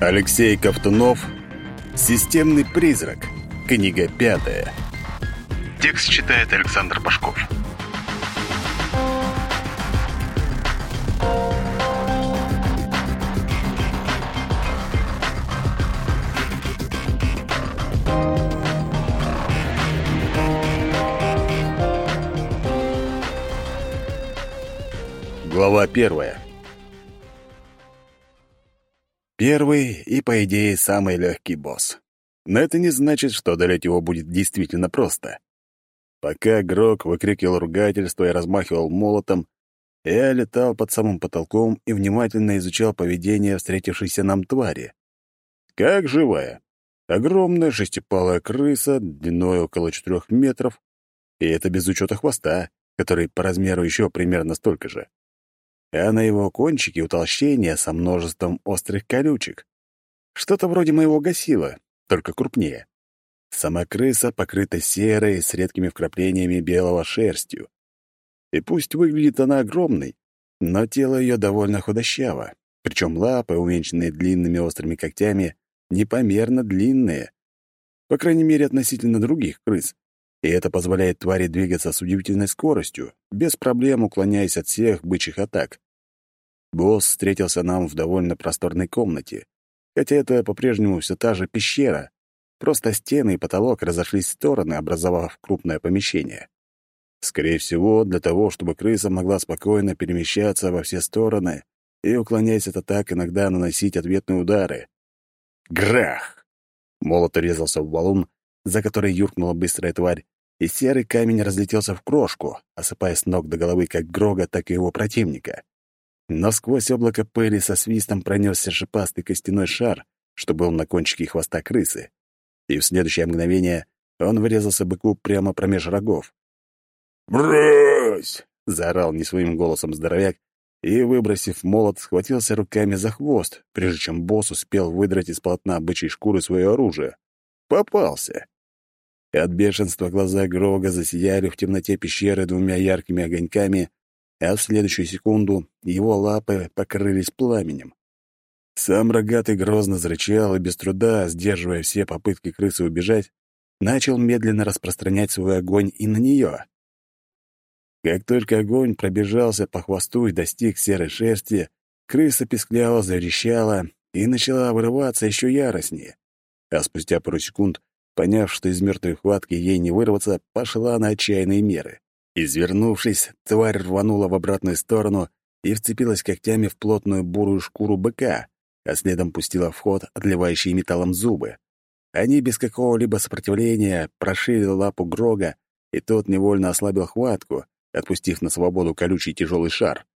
Алексей Ковтунов «Системный призрак». Книга пятая. Текст читает Александр Пашков. Глава первая. Первый и, по идее, самый легкий босс. Но это не значит, что одолеть его будет действительно просто. Пока Грок выкрикивал ругательство и размахивал молотом, я летал под самым потолком и внимательно изучал поведение встретившейся нам твари. Как живая. Огромная шестипалая крыса, длиной около четырех метров, и это без учета хвоста, который по размеру еще примерно столько же а на его кончике утолщение со множеством острых колючек. Что-то вроде моего гасила, только крупнее. Сама крыса покрыта серой с редкими вкраплениями белого шерстью. И пусть выглядит она огромной, но тело ее довольно худощаво, причем лапы, увенчанные длинными острыми когтями, непомерно длинные, по крайней мере, относительно других крыс. И это позволяет твари двигаться с удивительной скоростью, без проблем уклоняясь от всех бычьих атак. Босс встретился нам в довольно просторной комнате, хотя это по-прежнему все та же пещера, просто стены и потолок разошлись в стороны, образовав крупное помещение. Скорее всего, для того, чтобы крыса могла спокойно перемещаться во все стороны и, уклоняясь от атак, иногда наносить ответные удары. Грах! Молот резался в валун, за который юркнула быстрая тварь, и серый камень разлетелся в крошку, осыпая с ног до головы как Грога, так и его противника. Но сквозь облако пыли со свистом пронесся шипастый костяной шар, что был на кончике хвоста крысы. И в следующее мгновение он вырезался быку прямо промеж рогов. «Брось!» — заорал не своим голосом здоровяк и, выбросив молот, схватился руками за хвост, прежде чем босс успел выдрать из полотна бычьей шкуры свое оружие. Попался! И от бешенства глаза Грога засияли в темноте пещеры двумя яркими огоньками, а в следующую секунду его лапы покрылись пламенем. Сам рогатый грозно зарычал и без труда, сдерживая все попытки крысы убежать, начал медленно распространять свой огонь и на нее. Как только огонь пробежался по хвосту и достиг серой шерсти, крыса пескляво заверещала и начала вырываться еще яростнее. А спустя пару секунд, поняв, что из мертвой хватки ей не вырваться, пошла на отчаянные меры. Извернувшись, тварь рванула в обратную сторону и вцепилась когтями в плотную бурую шкуру быка, а следом пустила в ход отливающие металлом зубы. Они без какого-либо сопротивления прошили лапу Грога, и тот невольно ослабил хватку, отпустив на свободу колючий тяжелый шар.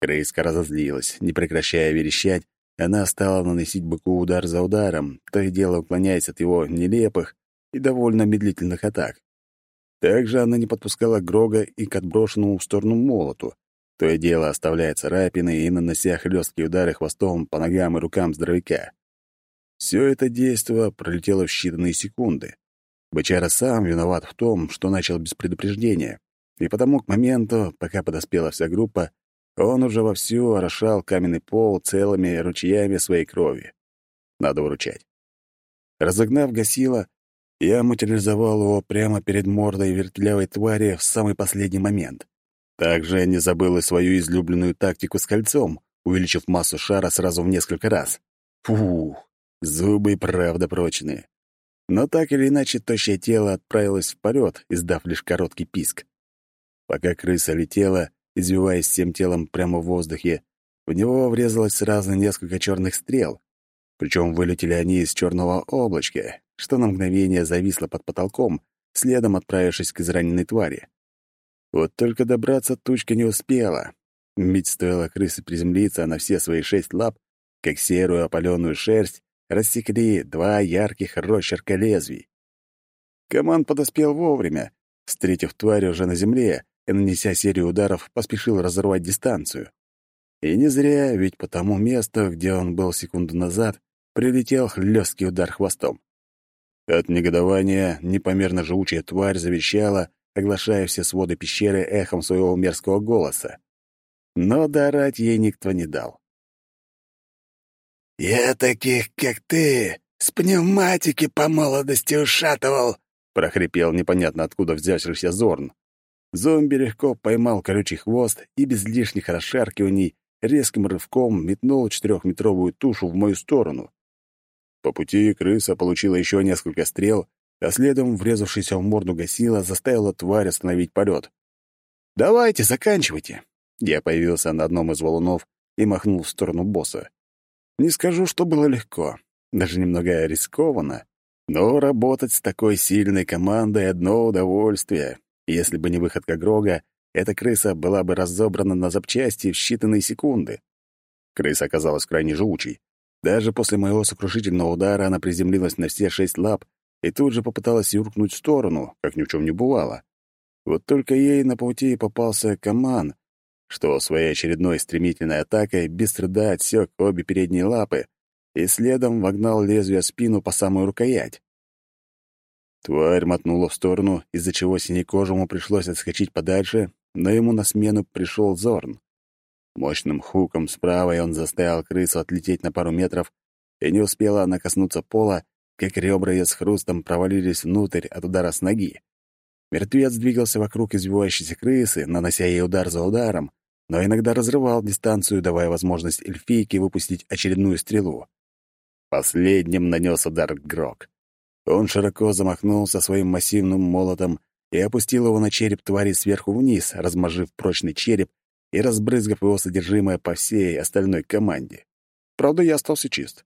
Крейска разозлилась, не прекращая верещать, она стала наносить быку удар за ударом, то и дело уклоняясь от его нелепых и довольно медлительных атак. Также она не подпускала Грога и к отброшенному в сторону молоту, то и дело оставляя царапины и нанося хлесткие удары хвостом по ногам и рукам здоровяка. Все это действо пролетело в считанные секунды. Бычара сам виноват в том, что начал без предупреждения, и потому к моменту, пока подоспела вся группа, он уже вовсю орошал каменный пол целыми ручьями своей крови. Надо выручать. Разогнав гасила, я материализовал его прямо перед мордой вертлявой твари в самый последний момент. Также я не забыл и свою излюбленную тактику с кольцом, увеличив массу шара сразу в несколько раз. Фух, зубы правда прочные. Но так или иначе тощее тело отправилось в полет, издав лишь короткий писк. Пока крыса летела, извиваясь всем телом прямо в воздухе, в него врезалось сразу несколько черных стрел. Причем вылетели они из черного облачка, что на мгновение зависло под потолком, следом отправившись к израненной твари. Вот только добраться тучка не успела, ведь стоило крысы приземлиться на все свои шесть лап, как серую опаленную шерсть рассекли два ярких росчерка лезвий. Команд подоспел вовремя, встретив тварь уже на земле нанеся серию ударов, поспешил разорвать дистанцию. И не зря, ведь по тому месту, где он был секунду назад, прилетел хлесткий удар хвостом. От негодования непомерно живучая тварь завещала, оглашая все своды пещеры эхом своего мерзкого голоса. Но доорать ей никто не дал. «Я таких, как ты, с пневматики по молодости ушатывал!» — прохрипел непонятно откуда взявшийся Зорн. Зомби легко поймал колючий хвост и без лишних расшаркиваний резким рывком метнул четырехметровую тушу в мою сторону. По пути крыса получила еще несколько стрел, а следом врезавшийся в морду гасила заставила тварь остановить полет. «Давайте, заканчивайте!» Я появился на одном из валунов и махнул в сторону босса. Не скажу, что было легко, даже немного рискованно, но работать с такой сильной командой — одно удовольствие. Если бы не выходка Грога, эта крыса была бы разобрана на запчасти в считанные секунды. Крыса оказалась крайне живучей. Даже после моего сокрушительного удара она приземлилась на все шесть лап и тут же попыталась юркнуть в сторону, как ни в чем не бывало. Вот только ей на пути попался коман, что своей очередной стремительной атакой без труда отсек обе передние лапы и следом вогнал лезвие в спину по самую рукоять. Тварь мотнула в сторону, из-за чего синекожему пришлось отскочить подальше, но ему на смену пришел Зорн. Мощным хуком справа он заставил крысу отлететь на пару метров, и не успела она коснуться пола, как ребра ее с хрустом провалились внутрь от удара с ноги. Мертвец двигался вокруг извивающейся крысы, нанося ей удар за ударом, но иногда разрывал дистанцию, давая возможность эльфийке выпустить очередную стрелу. Последним нанес удар Грок. Он широко замахнулся своим массивным молотом и опустил его на череп твари сверху вниз, размажив прочный череп и разбрызгав его содержимое по всей остальной команде. Правда, я остался чист.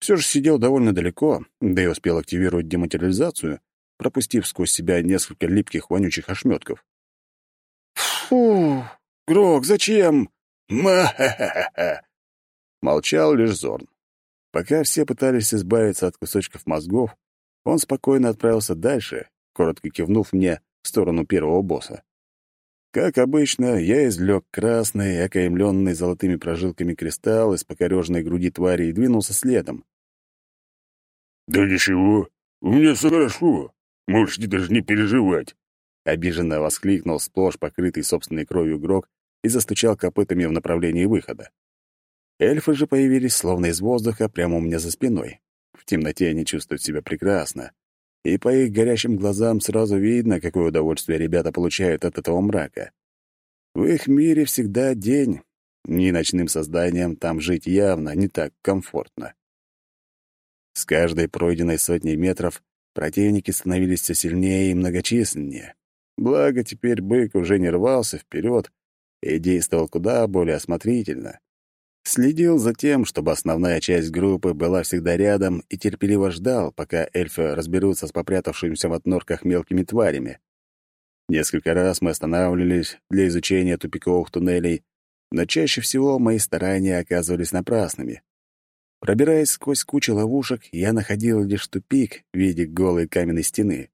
Все же сидел довольно далеко, да и успел активировать дематериализацию, пропустив сквозь себя несколько липких вонючих ошметков. «Фу! Грок, зачем?» «Ма-ха-ха-ха!» Молчал лишь Зорн. Пока все пытались избавиться от кусочков мозгов, он спокойно отправился дальше, коротко кивнув мне в сторону первого босса. Как обычно, я извлек красный, окаймленный золотыми прожилками кристалл из покорежной груди твари и двинулся следом. «Да ничего, у меня все хорошо. Можете даже не переживать!» Обиженно воскликнул сплошь покрытый собственной кровью игрок и застучал копытами в направлении выхода. Эльфы же появились словно из воздуха прямо у меня за спиной. В темноте они чувствуют себя прекрасно. И по их горящим глазам сразу видно, какое удовольствие ребята получают от этого мрака. В их мире всегда день. Ни ночным созданиям там жить явно не так комфортно. С каждой пройденной сотней метров противники становились все сильнее и многочисленнее. Благо, теперь бык уже не рвался вперед и действовал куда более осмотрительно. Следил за тем, чтобы основная часть группы была всегда рядом и терпеливо ждал, пока эльфы разберутся с попрятавшимися в отнорках мелкими тварями. Несколько раз мы останавливались для изучения тупиковых туннелей, но чаще всего мои старания оказывались напрасными. Пробираясь сквозь кучу ловушек, я находил лишь тупик в виде голой каменной стены.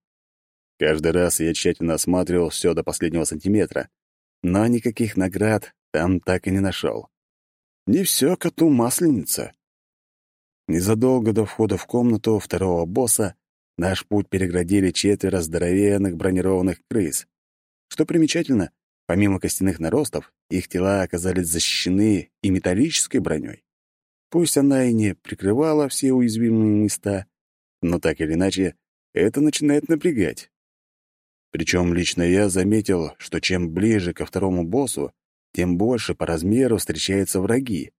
Каждый раз я тщательно осматривал все до последнего сантиметра, но никаких наград там так и не нашел. Не все коту масленица. Незадолго до входа в комнату второго босса наш путь переградили четверо здоровенных бронированных крыс. Что примечательно, помимо костяных наростов, их тела оказались защищены и металлической броней. Пусть она и не прикрывала все уязвимые места, но так или иначе, это начинает напрягать. Причем лично я заметил, что чем ближе ко второму боссу, тем больше по размеру встречаются враги.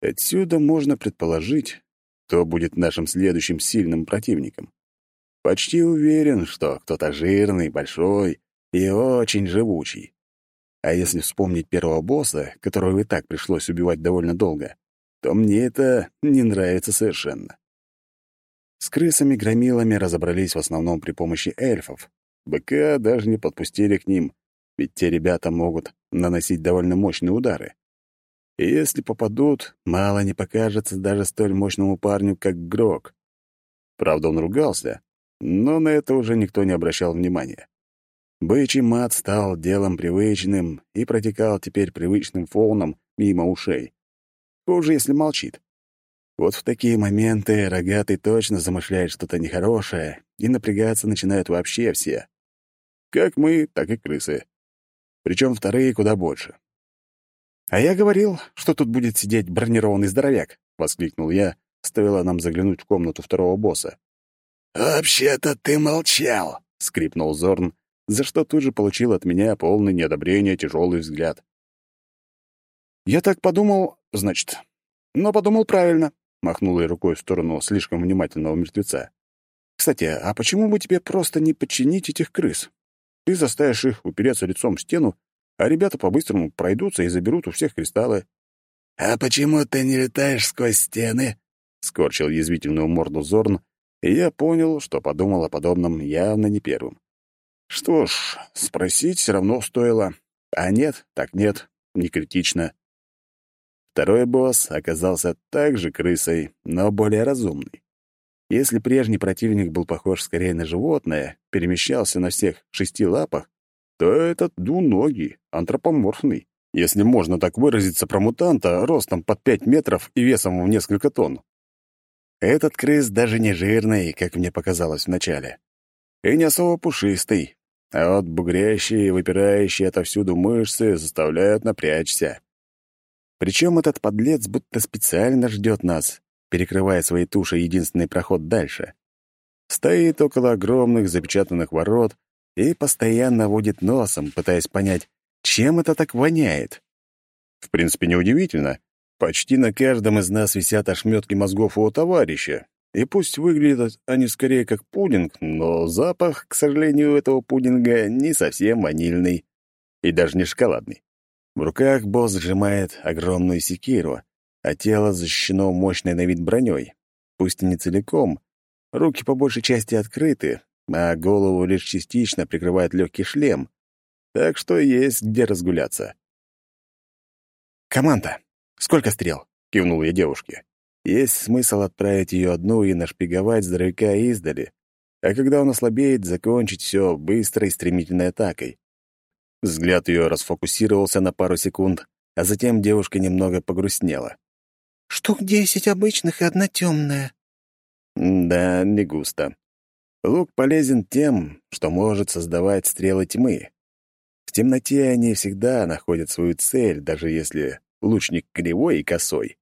Отсюда можно предположить, кто будет нашим следующим сильным противником. Почти уверен, что кто-то жирный, большой и очень живучий. А если вспомнить первого босса, которого и так пришлось убивать довольно долго, то мне это не нравится совершенно. С крысами-громилами разобрались в основном при помощи эльфов. Быка даже не подпустили к ним, ведь те ребята могут наносить довольно мощные удары. И если попадут, мало не покажется даже столь мощному парню, как Грок. Правда, он ругался, но на это уже никто не обращал внимания. Бычий мат стал делом привычным и протекал теперь привычным фоном мимо ушей. Хуже, если молчит. Вот в такие моменты рогатый точно замышляет что-то нехорошее, и напрягаться начинают вообще все. Как мы, так и крысы причем вторые куда больше. А я говорил, что тут будет сидеть бронированный здоровяк. — воскликнул я, стоило нам заглянуть в комнату второго босса. «Вообще-то ты молчал», — скрипнул Зорн, за что тут же получил от меня полное неодобрение тяжелый взгляд. «Я так подумал, значит. Но подумал правильно», — махнул я рукой в сторону слишком внимательного мертвеца. «Кстати, а почему бы тебе просто не подчинить этих крыс? Ты заставишь их упереться лицом в стену, а ребята по-быстрому пройдутся и заберут у всех кристаллы». «А почему ты не летаешь сквозь стены?» — скорчил язвительную морду Зорн, и я понял, что подумал о подобном явно не первым. Что ж, спросить все равно стоило. А нет, так нет, не критично. Второй босс оказался также крысой, но более разумный. Если прежний противник был похож скорее на животное, перемещался на всех шести лапах, то этот двуногий, антропоморфный, если можно так выразиться про мутанта, ростом под пять метров и весом в несколько тонн. Этот крыс даже не жирный, как мне показалось вначале, и не особо пушистый, а вот бугрящие и выпирающие отовсюду мышцы заставляют напрячься. Причем этот подлец будто специально ждет нас, перекрывая своей тушей единственный проход дальше. Стоит около огромных запечатанных ворот и постоянно водит носом, пытаясь понять, чем это так воняет. В принципе, неудивительно. Почти на каждом из нас висят ошметки мозгов у товарища. И пусть выглядят они скорее как пудинг, но запах, к сожалению, этого пудинга не совсем ванильный и даже не шоколадный. В руках босс сжимает огромную секиру, а тело защищено мощной на вид броней. Пусть и не целиком, руки по большей части открыты, а голову лишь частично прикрывает легкий шлем, так что есть где разгуляться. «Команда, сколько стрел?» — кивнул я девушке. «Есть смысл отправить ее одну и нашпиговать здоровяка издали, а когда он ослабеет, закончить все быстрой стремительной атакой. Взгляд ее расфокусировался на пару секунд, а затем девушка немного погрустнела. «Штук десять обычных и одна темная». «Да, не густо. Лук полезен тем, что может создавать стрелы тьмы. В темноте они всегда находят свою цель, даже если лучник кривой и косой.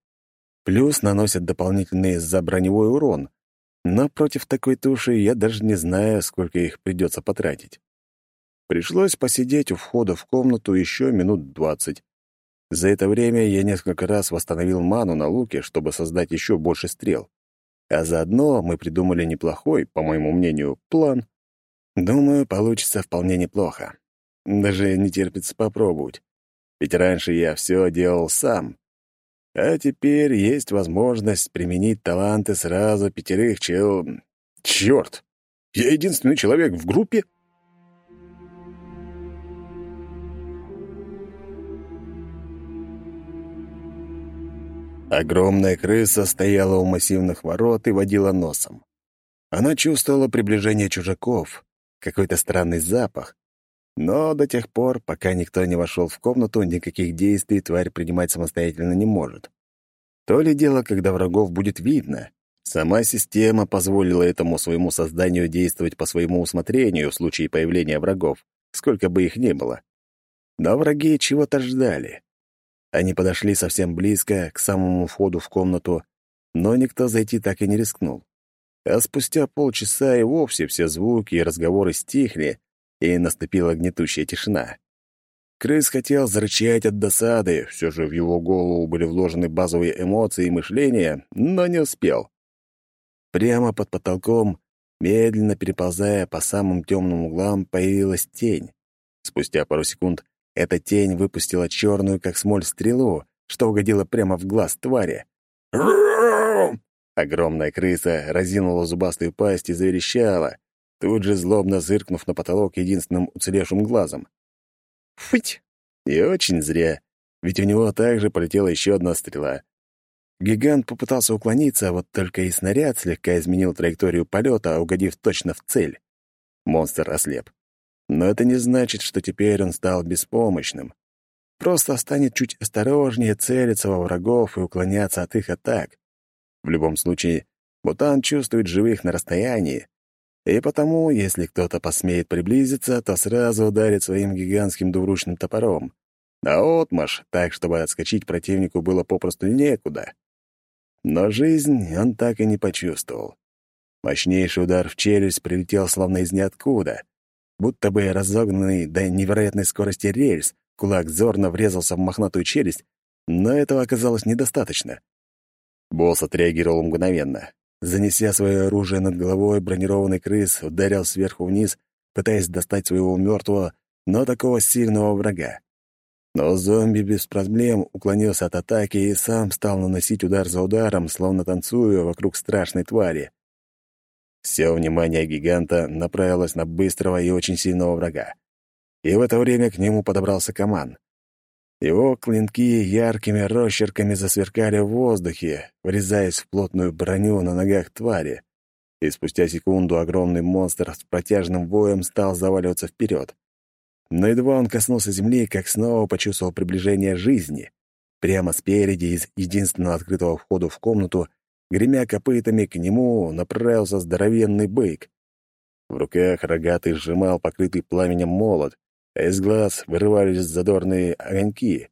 Плюс наносят дополнительный заброневой урон, но против такой туши я даже не знаю, сколько их придется потратить. Пришлось посидеть у входа в комнату еще минут двадцать. За это время я несколько раз восстановил ману на луке, чтобы создать еще больше стрел. А заодно мы придумали неплохой, по моему мнению, план. Думаю, получится вполне неплохо. Даже не терпится попробовать. Ведь раньше я все делал сам. А теперь есть возможность применить таланты сразу пятерых чел... Черт! Я единственный человек в группе, Огромная крыса стояла у массивных ворот и водила носом. Она чувствовала приближение чужаков, какой-то странный запах. Но до тех пор, пока никто не вошел в комнату, никаких действий тварь принимать самостоятельно не может. То ли дело, когда врагов будет видно. Сама система позволила этому своему созданию действовать по своему усмотрению в случае появления врагов, сколько бы их ни было. Но враги чего-то ждали. Они подошли совсем близко, к самому входу в комнату, но никто зайти так и не рискнул. А спустя полчаса и вовсе все звуки и разговоры стихли, и наступила гнетущая тишина. Крыс хотел зарычать от досады, все же в его голову были вложены базовые эмоции и мышления, но не успел. Прямо под потолком, медленно переползая по самым темным углам, появилась тень. Спустя пару секунд эта тень выпустила черную, как смоль, стрелу, что угодило прямо в глаз твари. Огромная крыса разинула зубастую пасть и заверещала, тут же злобно зыркнув на потолок единственным уцелевшим глазом. Фыть! И очень зря, ведь в него также полетела еще одна стрела. Гигант попытался уклониться, вот только и снаряд слегка изменил траекторию полета, угодив точно в цель. Монстр ослеп. Но это не значит, что теперь он стал беспомощным. Просто станет чуть осторожнее целиться во врагов и уклоняться от их атак. В любом случае, мутант чувствует живых на расстоянии, и потому, если кто-то посмеет приблизиться, то сразу ударит своим гигантским двуручным топором. На отмашь, так, чтобы отскочить противнику было попросту некуда. Но жизнь он так и не почувствовал. Мощнейший удар в челюсть прилетел словно из ниоткуда. Будто бы разогнанный до невероятной скорости рельс, кулак зорно врезался в мохнатую челюсть, но этого оказалось недостаточно. Босс отреагировал мгновенно. Занеся свое оружие над головой, бронированный крыс ударил сверху вниз, пытаясь достать своего мертвого, но такого сильного врага. Но зомби без проблем уклонился от атаки и сам стал наносить удар за ударом, словно танцуя вокруг страшной твари. Все внимание гиганта направилось на быстрого и очень сильного врага. И в это время к нему подобрался Каман. Его клинки яркими росчерками засверкали в воздухе, врезаясь в плотную броню на ногах твари. И спустя секунду огромный монстр с протяжным воем стал заваливаться вперед. Но едва он коснулся земли, как снова почувствовал приближение жизни. Прямо спереди, из единственного открытого входа в комнату, гремя копытами, к нему направился здоровенный бык. В руках рогатый сжимал покрытый пламенем молот, а из глаз вырывались задорные огоньки.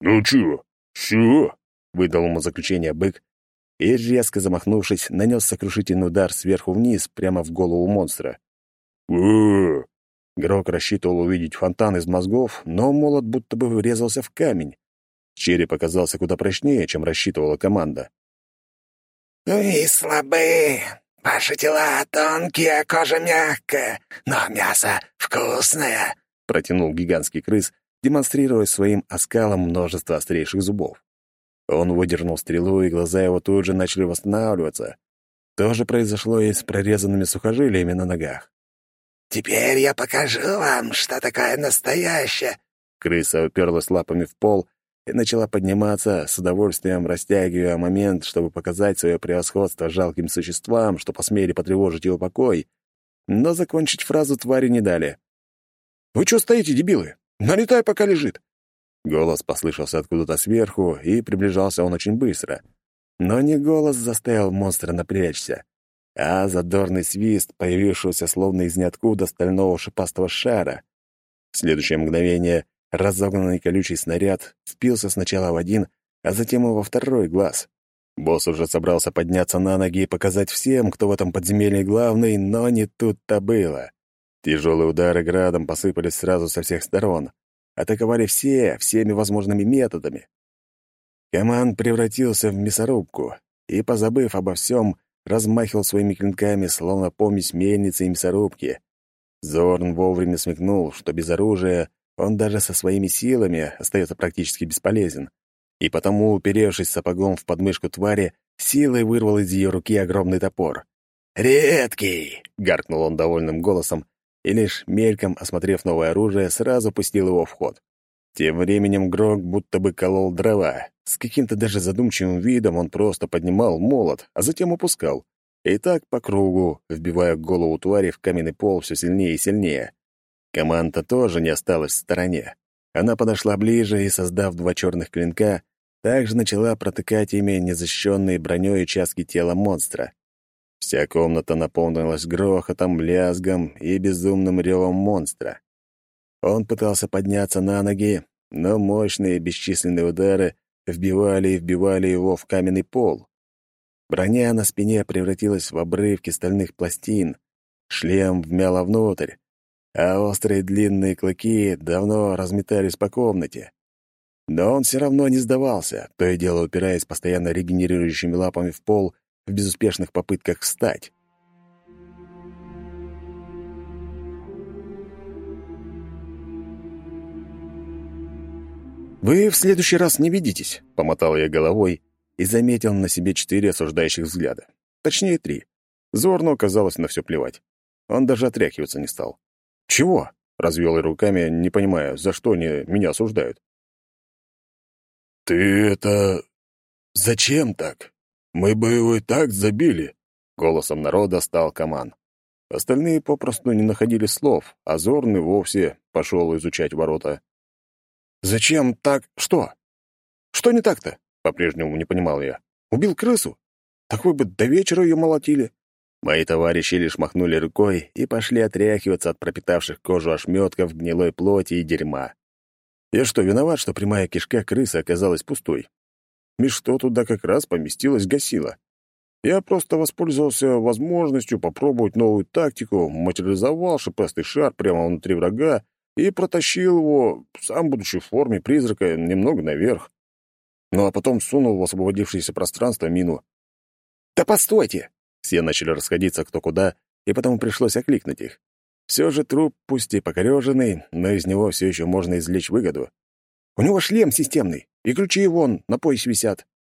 «Ну чё, всё?» — выдал ему заключение бык, и, резко замахнувшись, нанес сокрушительный удар сверху вниз прямо в голову монстра. Грок рассчитывал увидеть фонтан из мозгов, но молот будто бы врезался в камень. Череп оказался куда прочнее, чем рассчитывала команда. «Вы слабы. Ваши тела тонкие, а кожа мягкая, но мясо вкусное», — протянул гигантский крыс, демонстрируя своим оскалом множество острейших зубов. Он выдернул стрелу, и глаза его тут же начали восстанавливаться. То же произошло и с прорезанными сухожилиями на ногах. «Теперь я покажу вам, что такое настоящее!» Крыса уперлась лапами в пол и начала подниматься, с удовольствием растягивая момент, чтобы показать свое превосходство жалким существам, что посмели потревожить его покой. Но закончить фразу твари не дали. «Вы что стоите, дебилы? Налетай, пока лежит!» Голос послышался откуда-то сверху, и приближался он очень быстро. Но не голос заставил монстра напрячься, а задорный свист, появившегося словно из ниоткуда стального шипастого шара. В следующее мгновение разогнанный колючий снаряд впился сначала в один, а затем и во второй глаз. Босс уже собрался подняться на ноги и показать всем, кто в этом подземелье главный, но не тут-то было. Тяжелые удары градом посыпались сразу со всех сторон. Атаковали все, всеми возможными методами. Коман превратился в мясорубку и, позабыв обо всем, размахивал своими клинками, словно помесь мельницы и мясорубки. Зорн вовремя смекнул, что без оружия он даже со своими силами остается практически бесполезен, и потому, уперевшись сапогом в подмышку твари, силой вырвал из ее руки огромный топор. «Редкий!» — гаркнул он довольным голосом, и лишь мельком, осмотрев новое оружие, сразу пустил его в ход. Тем временем Грог будто бы колол дрова. С каким-то даже задумчивым видом он просто поднимал молот, а затем опускал. И так по кругу, вбивая голову твари в каменный пол все сильнее и сильнее. Команда тоже не осталась в стороне. Она подошла ближе и, создав два черных клинка, также начала протыкать ими незащищенные броней участки тела монстра. Вся комната наполнилась грохотом, лязгом и безумным ревом монстра. Он пытался подняться на ноги, но мощные бесчисленные удары вбивали и вбивали его в каменный пол. Броня на спине превратилась в обрывки стальных пластин, шлем вмяло внутрь, а острые длинные клыки давно разметались по комнате. Но он все равно не сдавался, то и дело упираясь постоянно регенерирующими лапами в пол в безуспешных попытках встать. «Вы в следующий раз не видитесь», — помотал я головой и заметил на себе четыре осуждающих взгляда. Точнее, три. Зорну оказалось на все плевать. Он даже отряхиваться не стал. «Чего?» — развел я руками, не понимая, за что они меня осуждают. «Ты это... Зачем так? Мы бы его и так забили!» Голосом народа стал Каман. Остальные попросту не находили слов, а Зорный вовсе пошел изучать ворота. «Зачем так? Что? Что не так-то?» — по-прежнему не понимал я. «Убил крысу? Так вы бы до вечера ее молотили». Мои товарищи лишь махнули рукой и пошли отряхиваться от пропитавших кожу ошметков гнилой плоти и дерьма. Я что, виноват, что прямая кишка крысы оказалась пустой? и что туда как раз поместилось гасило. Я просто воспользовался возможностью попробовать новую тактику, материализовал шипастый шар прямо внутри врага и протащил его, сам будучи в форме призрака, немного наверх. Ну а потом сунул в освободившееся пространство мину. «Да постойте!» Все начали расходиться кто куда, и потом пришлось окликнуть их. Все же труп, пусть и покореженный, но из него все еще можно извлечь выгоду. У него шлем системный, и ключи вон на поясе висят.